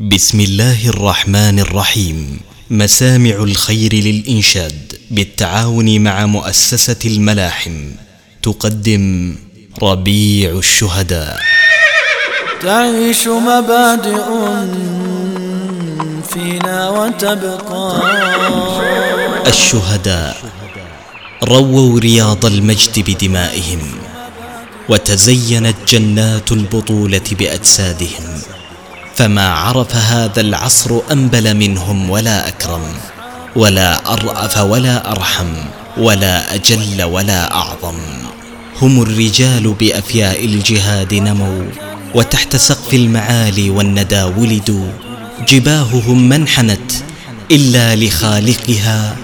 بسم الله الرحمن الرحيم. مسامع الخير للإنشاد بالتعاون مع مؤسسة الملاحم. تقدم ربيع الشهداء. تعيش مبادئ فينا وتبقى. الشهداء رووا رياض المجد بدمائهم وتزينت جنات البطولة بأجسادهم. فما عرف هذا العصر أنبل منهم ولا أكرم ولا أرأف ولا أرحم ولا أجل ولا أعظم. هم الرجال بأفياء الجهاد نموا وتحت سقف المعالي والندى ولدوا. جباههم ما انحنت إلا لخالقها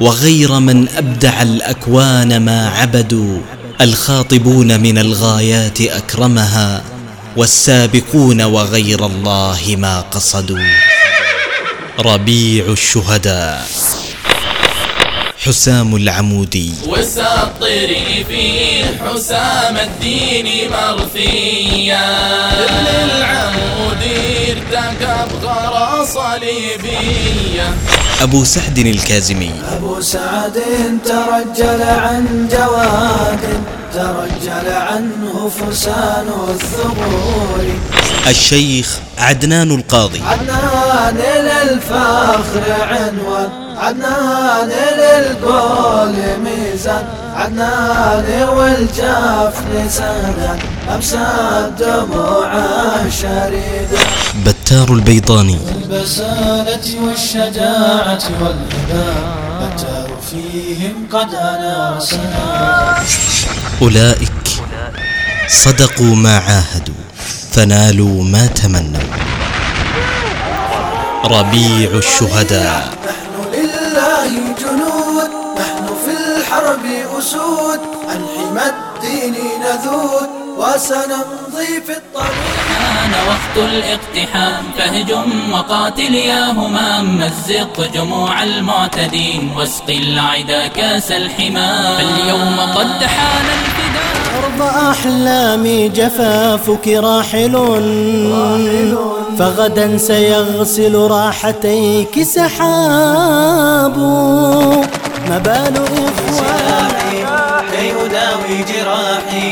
وغير من أبدع الأكوان ما عبدوا. الخاطبون من الغايات أكرمها والسابقون وغير الله ما قصدوا. ربيع الشهداء. حسام العمودي. وسطري في حسام الدين مرثيا. ابن العمودي ارتكب غرى صليبية أبو سعد الكازمي. أبو سعد ترجل عن جواد ترجل عنه فرسان الثغور. الشيخ عدنان القاضي. عدنان للفخر عنوان. عدنان للقول ميزان. عدنان والجفن سند أمسى الدموع شريدة بتار البيضاني. البسالة والشجاعة والهدى. بتار فيهم قد أنار سنا أولئك صدقوا ما عاهدوا فنالوا ما تمنوا. ربيع الشهداء. نحن لله جنود نحن في الحرب أسود عن حمى الدين نذود وسنمضي في الطريق كان وقت الاقتحام فهجم وقاتل يا همام. مزق جموع المعتدين واسق العدا كاس الحمام. فاليوم قد حان الفداء. أرض أحلامي جفافك راحل. فغدا سيغسل راحتيك سحاب ما بال إخواني. كي أداوي جراحي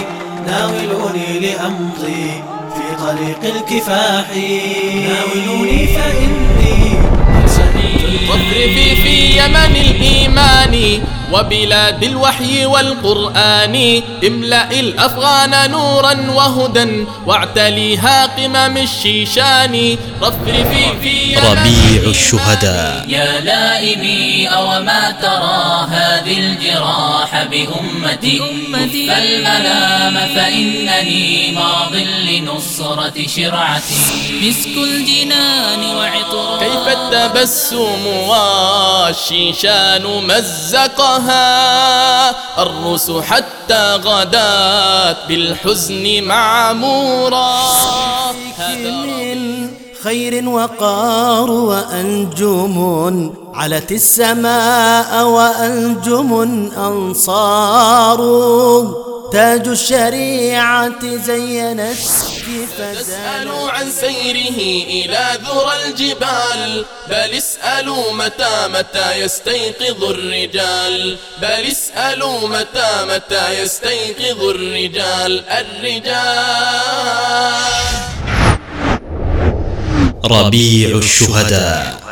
ناولوني لأمضي. في طريق الكفاح. ناولوني فإني واضربي في يمن الإيمان وبلاد الوحي والقرآن. املأ الأفغان نورا وهدى واعتليها قمم الشيشان. رفرفي في يمن ربيع الشهداء. يا لائمي أو ما ترى هذه الجراح بأمتي. كف الملام فإنني ماض لنصرة شرعتي. مسك الجنان وعطر كيف التبسم والشيشان مزقها؟ الرس حتى غدات بالحزن معمورا. من خير وقار وأنجم علت السماء وأنجم أنصار. تاج الشريعة زينت فزال اسألوا عن سيره إلى ذرى الجبال بل اسألوا متى متى يستيقظ الرجال. بل اسألوا متى متى يستيقظ الرجال الرجال ربيع الشهداء.